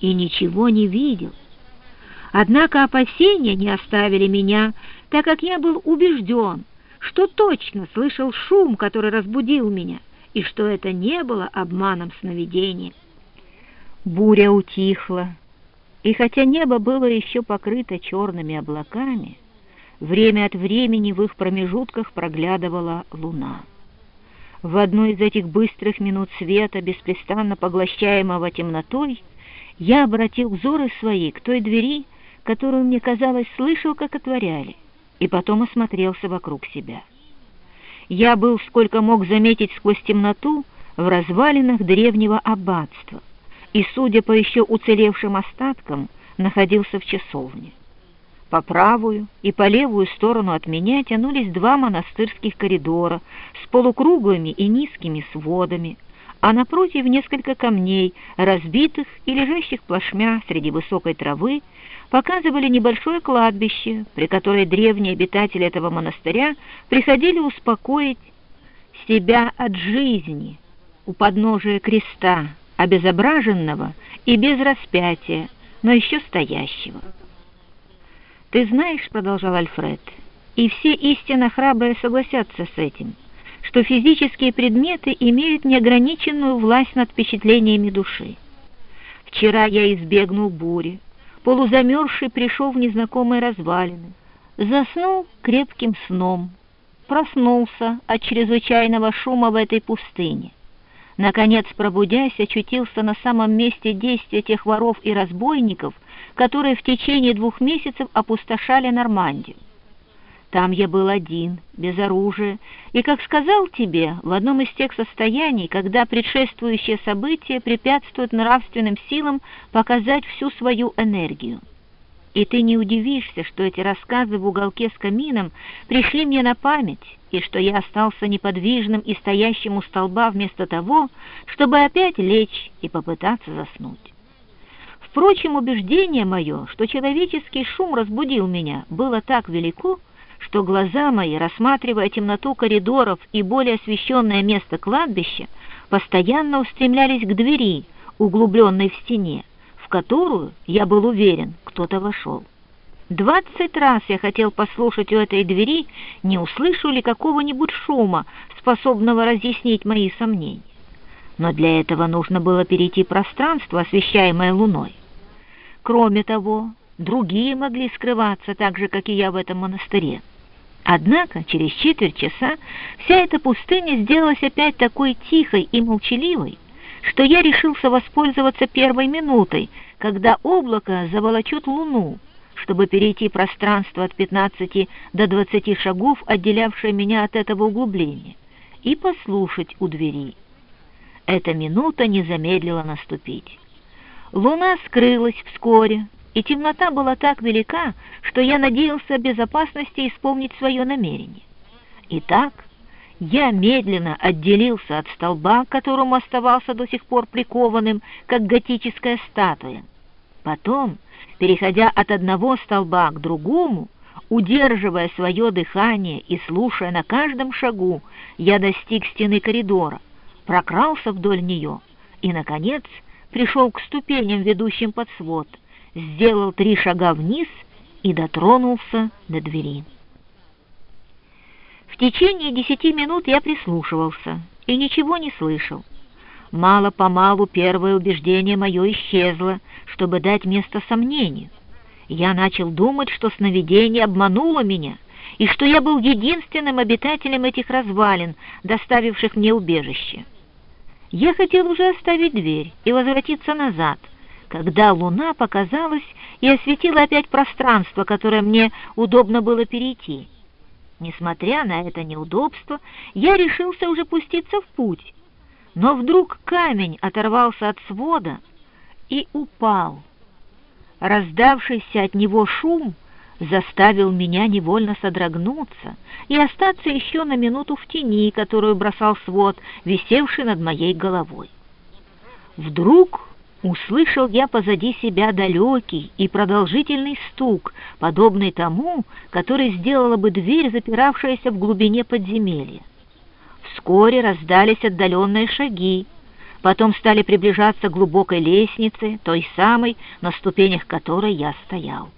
и ничего не видел. Однако опасения не оставили меня, так как я был убежден, что точно слышал шум, который разбудил меня, и что это не было обманом сновидения. Буря утихла, и хотя небо было еще покрыто черными облаками, время от времени в их промежутках проглядывала луна. В одну из этих быстрых минут света, беспрестанно поглощаемого темнотой, я обратил взоры свои к той двери, которую, мне казалось, слышал, как отворяли, и потом осмотрелся вокруг себя. Я был, сколько мог заметить сквозь темноту, в развалинах древнего аббатства, и, судя по еще уцелевшим остаткам, находился в часовне. По правую и по левую сторону от меня тянулись два монастырских коридора с полукруглыми и низкими сводами, а напротив несколько камней, разбитых и лежащих плашмя среди высокой травы, показывали небольшое кладбище, при которой древние обитатели этого монастыря приходили успокоить себя от жизни у подножия креста, обезображенного и без распятия, но еще стоящего. «Ты знаешь, — продолжал Альфред, — и все истинно храбрые согласятся с этим, что физические предметы имеют неограниченную власть над впечатлениями души. Вчера я избегнул бури, полузамерзший пришел в незнакомые развалины, заснул крепким сном, проснулся от чрезвычайного шума в этой пустыне. Наконец, пробудясь, очутился на самом месте действия тех воров и разбойников — которые в течение двух месяцев опустошали Нормандию. Там я был один, без оружия, и, как сказал тебе, в одном из тех состояний, когда предшествующие события препятствуют нравственным силам показать всю свою энергию. И ты не удивишься, что эти рассказы в уголке с камином пришли мне на память, и что я остался неподвижным и стоящим у столба вместо того, чтобы опять лечь и попытаться заснуть. Впрочем, убеждение мое, что человеческий шум разбудил меня, было так велико, что глаза мои, рассматривая темноту коридоров и более освещенное место кладбища, постоянно устремлялись к двери, углубленной в стене, в которую, я был уверен, кто-то вошел. Двадцать раз я хотел послушать у этой двери, не услышу ли какого-нибудь шума, способного разъяснить мои сомнения. Но для этого нужно было перейти пространство, освещаемое луной. Кроме того, другие могли скрываться так же, как и я в этом монастыре. Однако через четверть часа вся эта пустыня сделалась опять такой тихой и молчаливой, что я решился воспользоваться первой минутой, когда облако заволочет луну, чтобы перейти пространство от 15 до 20 шагов, отделявшее меня от этого углубления, и послушать у двери. Эта минута не замедлила наступить. Луна скрылась вскоре, и темнота была так велика, что я надеялся безопасности исполнить свое намерение. Итак, я медленно отделился от столба, к которому оставался до сих пор прикованным, как готическая статуя. Потом, переходя от одного столба к другому, удерживая свое дыхание и слушая на каждом шагу, я достиг стены коридора, прокрался вдоль нее и, наконец, пришел к ступеням, ведущим под свод, сделал три шага вниз и дотронулся до двери. В течение десяти минут я прислушивался и ничего не слышал. Мало-помалу первое убеждение мое исчезло, чтобы дать место сомнению. Я начал думать, что сновидение обмануло меня, и что я был единственным обитателем этих развалин, доставивших мне убежище. Я хотел уже оставить дверь и возвратиться назад, когда луна показалась и осветила опять пространство, которое мне удобно было перейти. Несмотря на это неудобство, я решился уже пуститься в путь, но вдруг камень оторвался от свода и упал. Раздавшийся от него шум — заставил меня невольно содрогнуться и остаться еще на минуту в тени, которую бросал свод, висевший над моей головой. Вдруг услышал я позади себя далекий и продолжительный стук, подобный тому, который сделала бы дверь, запиравшаяся в глубине подземелья. Вскоре раздались отдаленные шаги. потом стали приближаться к глубокой лестнице, той самой, на ступенях которой я стоял.